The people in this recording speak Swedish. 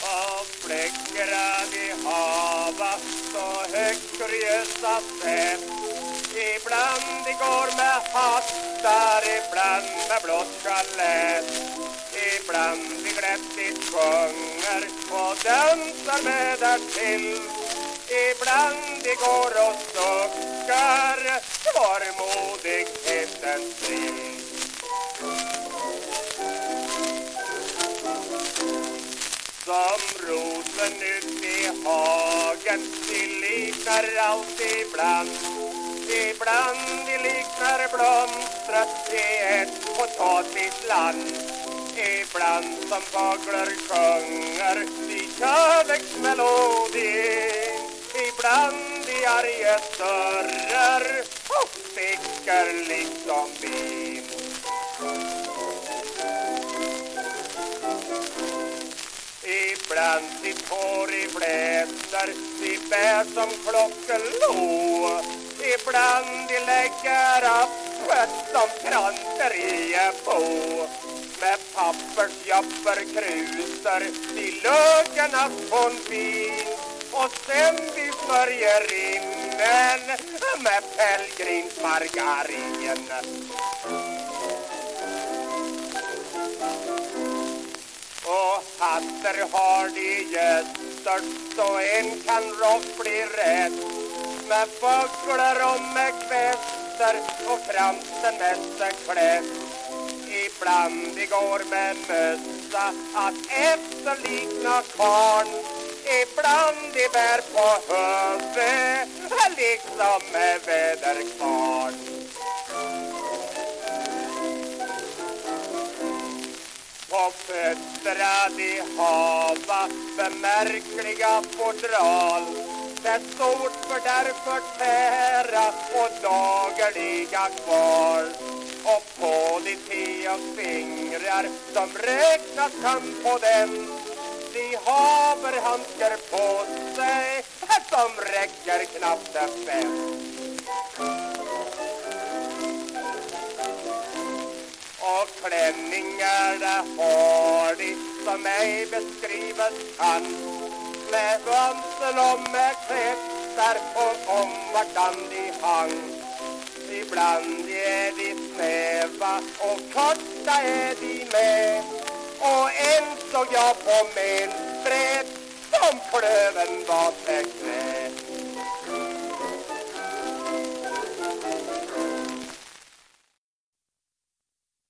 Om bläckran i hava så höggrösa fem. Ibland de går med hattar, ibland med blått skelett. Ibland de glättigt sjunger och dansar med därtill. Ibland de går och suckar, svår modighetens sill dansen ut i hagen De liknar allt ibland Ibland de liknar blomstret i ett potatisland Ibland som fåglar sjunger i kärleksmelodin Ibland i arga störrar och sticker liksom vi Ibland sitt hår i bläser, de bär som klockelå Ibland de lägger öppet som kranter i på Med pappersjapper krusar de lögarnas fin Och sen de smörjer innen med pelgrimsmargarin katter har de gäster så en kan rock bli rädd Med fåglar och med kväster och kransen med klädd Ibland de går med mössa att efterlikna karn Ibland de bär på huvudet liksom med väderkvarn. Fötterna de hava bemärkliga fodral. Det stort för därför tära och dagliga kvar. Och på de tio fingrar som räknas kan på dem. De haver handskar på sig som räcker knappt en fem. Och klänningar har som ej beskrivet kan med mönster och med klättar och om i de hang Ibland är de snäva och korta är de med. Och en såg jag på min bred som klöven var bekväm